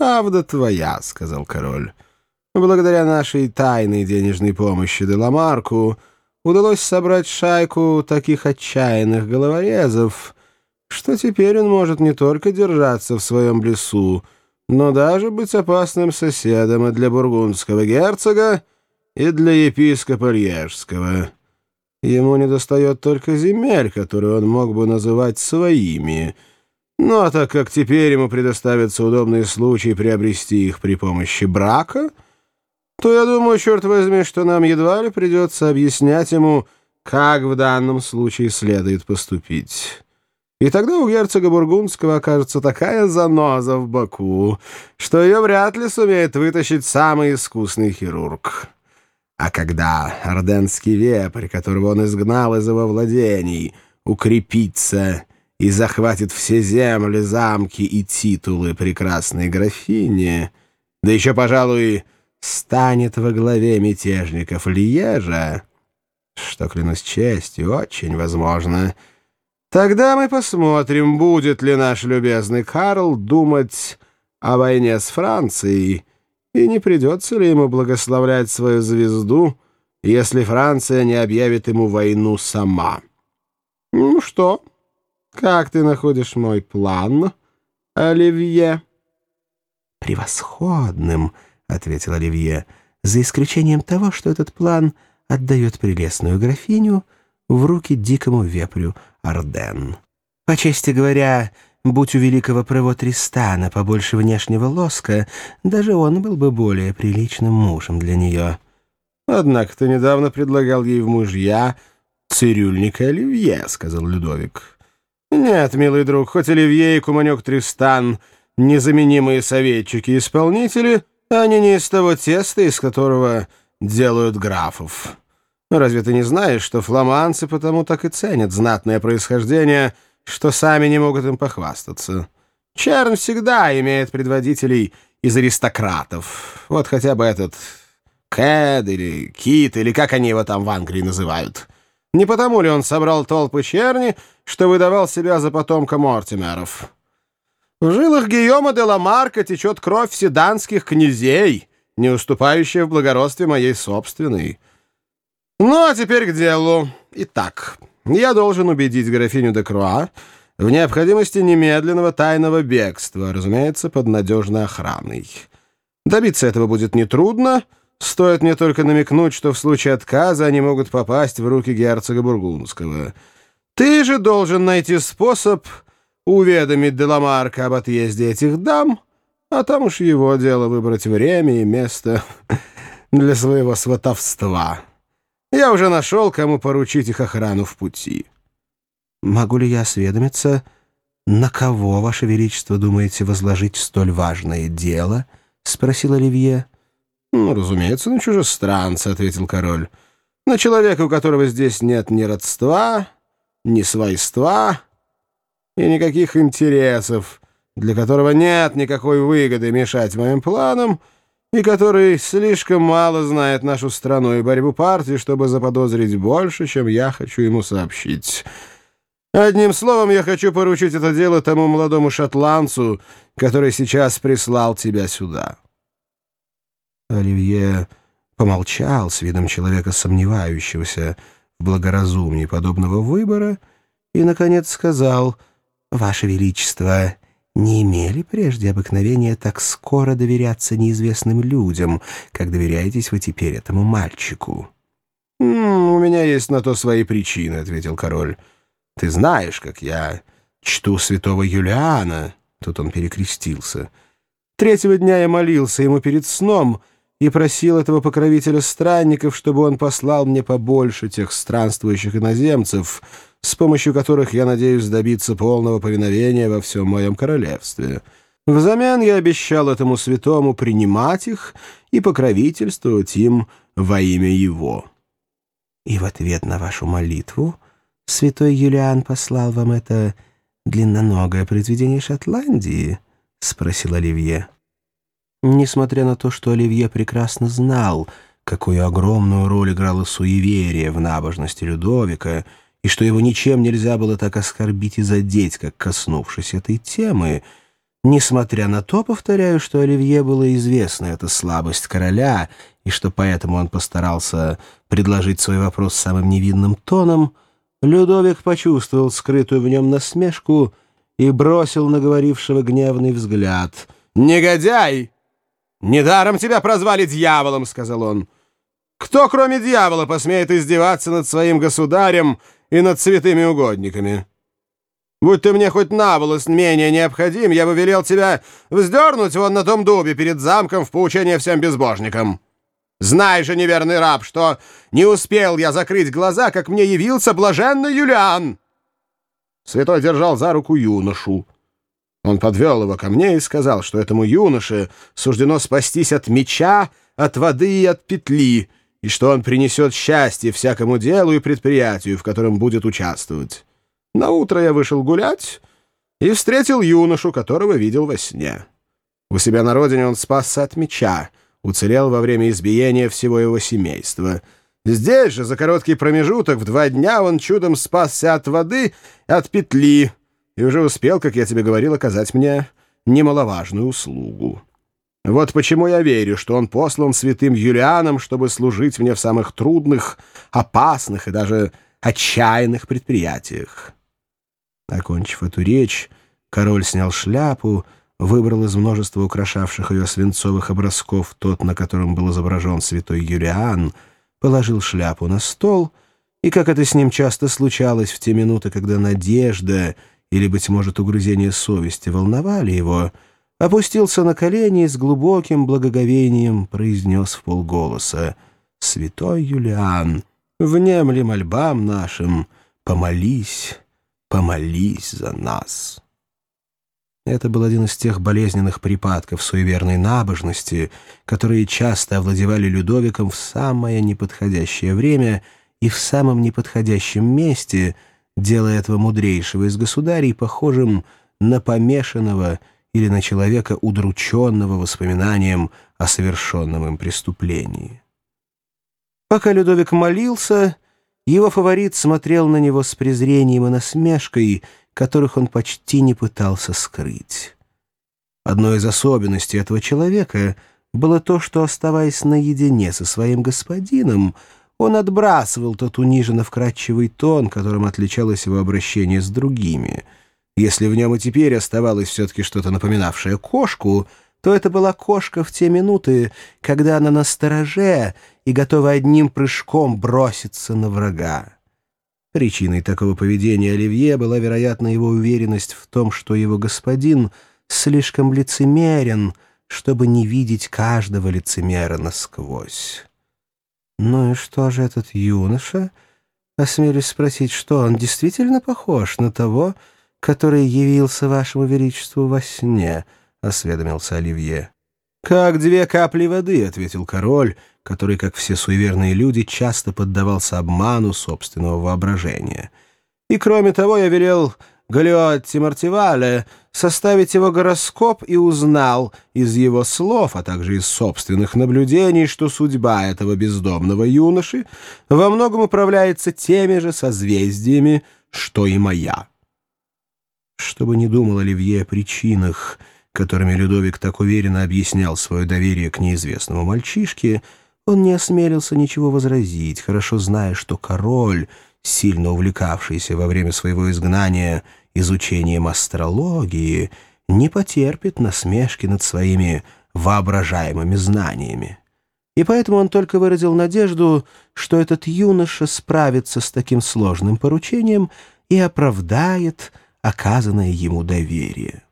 «Правда твоя», — сказал король. «Благодаря нашей тайной денежной помощи Деламарку удалось собрать шайку таких отчаянных головорезов, что теперь он может не только держаться в своем лесу, но даже быть опасным соседом и для бургундского герцога, и для епископа Льежского. Ему недостает только земель, которые он мог бы называть своими. Ну, а так как теперь ему предоставится удобный случай приобрести их при помощи брака, то я думаю, черт возьми, что нам едва ли придется объяснять ему, как в данном случае следует поступить». И тогда у герцога Бургундского окажется такая заноза в боку, что ее вряд ли сумеет вытащить самый искусный хирург. А когда орденский вепрь, которого он изгнал из его владений, укрепится и захватит все земли, замки и титулы прекрасной графини, да еще, пожалуй, станет во главе мятежников Лиежа, что, клянусь честью, очень возможно — Тогда мы посмотрим, будет ли наш любезный Карл думать о войне с Францией, и не придется ли ему благословлять свою звезду, если Франция не объявит ему войну сама. Ну что, как ты находишь мой план, Оливье? Превосходным, — ответил Оливье, — за исключением того, что этот план отдает прелестную графиню в руки дикому вепрю — Арден. По чести говоря, будь у великого Прево Тристана побольше внешнего лоска, даже он был бы более приличным мужем для нее. «Однако ты недавно предлагал ей в мужья цирюльника Оливье», — сказал Людовик. «Нет, милый друг, хоть Оливье и Куманек Тристан — незаменимые советчики-исполнители, они не из того теста, из которого делают графов». Разве ты не знаешь, что фламандцы потому так и ценят знатное происхождение, что сами не могут им похвастаться? Черн всегда имеет предводителей из аристократов. Вот хотя бы этот Кэд или Кит, или как они его там в Англии называют. Не потому ли он собрал толпы черни, что выдавал себя за потомка Мортимеров? В жилах Гийома де Ламарка течет кровь седанских князей, не уступающая в благородстве моей собственной. Ну, а теперь к делу. Итак, я должен убедить графиню де Круа в необходимости немедленного тайного бегства, разумеется, под надежной охраной. Добиться этого будет нетрудно, стоит мне только намекнуть, что в случае отказа они могут попасть в руки герцога Бургундского. Ты же должен найти способ уведомить Деламарка об отъезде этих дам, а там уж его дело выбрать время и место для своего сватовства». Я уже нашел, кому поручить их охрану в пути. Могу ли я осведомиться, на кого, Ваше Величество, думаете возложить столь важное дело? — спросил Оливье. — Ну, разумеется, на чужестранца, — ответил король. — На человека, у которого здесь нет ни родства, ни свойства и никаких интересов, для которого нет никакой выгоды мешать моим планам — и который слишком мало знает нашу страну и борьбу партии, чтобы заподозрить больше, чем я хочу ему сообщить. Одним словом, я хочу поручить это дело тому молодому шотландцу, который сейчас прислал тебя сюда». Оливье помолчал с видом человека, сомневающегося в благоразумии подобного выбора, и, наконец, сказал, «Ваше Величество, не имели прежде обыкновения так скоро доверяться неизвестным людям, как доверяетесь вы теперь этому мальчику?» «У меня есть на то свои причины», — ответил король. «Ты знаешь, как я чту святого Юлиана». Тут он перекрестился. «Третьего дня я молился ему перед сном и просил этого покровителя странников, чтобы он послал мне побольше тех странствующих иноземцев, с помощью которых я надеюсь добиться полного повиновения во всем моем королевстве. Взамен я обещал этому святому принимать их и покровительствовать им во имя его». «И в ответ на вашу молитву святой Юлиан послал вам это длинноногое произведение Шотландии?» — спросил Оливье. Несмотря на то, что Оливье прекрасно знал, какую огромную роль играло суеверие в набожности Людовика — и что его ничем нельзя было так оскорбить и задеть, как коснувшись этой темы, Несмотря на то, повторяю, что Оливье было известна эта слабость короля, и что поэтому он постарался предложить свой вопрос самым невинным тоном, Людовик почувствовал скрытую в нем насмешку и бросил на говорившего гневный взгляд. «Негодяй! Недаром тебя прозвали дьяволом!» — сказал он. «Кто, кроме дьявола, посмеет издеваться над своим государем и над святыми угодниками?» Будь ты мне хоть на волос менее необходим, я бы велел тебя вздернуть вон на том дубе перед замком в поучение всем безбожникам. Знай же, неверный раб, что не успел я закрыть глаза, как мне явился блаженный Юлиан. Святой держал за руку юношу. Он подвел его ко мне и сказал, что этому юноше суждено спастись от меча, от воды и от петли, и что он принесет счастье всякому делу и предприятию, в котором будет участвовать. На утро я вышел гулять и встретил юношу, которого видел во сне. У себя на родине он спасся от меча, уцелел во время избиения всего его семейства. Здесь же, за короткий промежуток, в два дня он чудом спасся от воды, от петли, и уже успел, как я тебе говорил, оказать мне немаловажную услугу. Вот почему я верю, что он послан святым Юлианом, чтобы служить мне в самых трудных, опасных и даже отчаянных предприятиях. Окончив эту речь, король снял шляпу, выбрал из множества украшавших ее свинцовых образков тот, на котором был изображен святой Юлиан, положил шляпу на стол, и, как это с ним часто случалось в те минуты, когда надежда или, быть может, угрызение совести волновали его, опустился на колени и с глубоким благоговением произнес в полголоса «Святой Юлиан, внемли мольбам нашим, помолись» помолись за нас». Это был один из тех болезненных припадков суеверной набожности, которые часто овладевали Людовиком в самое неподходящее время и в самом неподходящем месте, делая этого мудрейшего из государей похожим на помешанного или на человека, удрученного воспоминанием о совершенном им преступлении. Пока Людовик молился, его фаворит смотрел на него с презрением и насмешкой, которых он почти не пытался скрыть. Одной из особенностей этого человека было то, что, оставаясь наедине со своим господином, он отбрасывал тот униженно вкрадчивый тон, которым отличалось его обращение с другими. Если в нем и теперь оставалось все-таки что-то напоминавшее кошку — то это была кошка в те минуты, когда она на стороже и готова одним прыжком броситься на врага. Причиной такого поведения Оливье была, вероятно, его уверенность в том, что его господин слишком лицемерен, чтобы не видеть каждого лицемера насквозь. «Ну и что же этот юноша?» Осмелюсь спросить, что он действительно похож на того, который явился вашему величеству во сне —— осведомился Оливье. «Как две капли воды», — ответил король, который, как все суеверные люди, часто поддавался обману собственного воображения. «И кроме того я велел Галиотти Мартивале составить его гороскоп и узнал из его слов, а также из собственных наблюдений, что судьба этого бездомного юноши во многом управляется теми же созвездиями, что и моя». Чтобы не думал Оливье о причинах, — которыми Людовик так уверенно объяснял свое доверие к неизвестному мальчишке, он не осмелился ничего возразить, хорошо зная, что король, сильно увлекавшийся во время своего изгнания изучением астрологии, не потерпит насмешки над своими воображаемыми знаниями. И поэтому он только выразил надежду, что этот юноша справится с таким сложным поручением и оправдает оказанное ему доверие.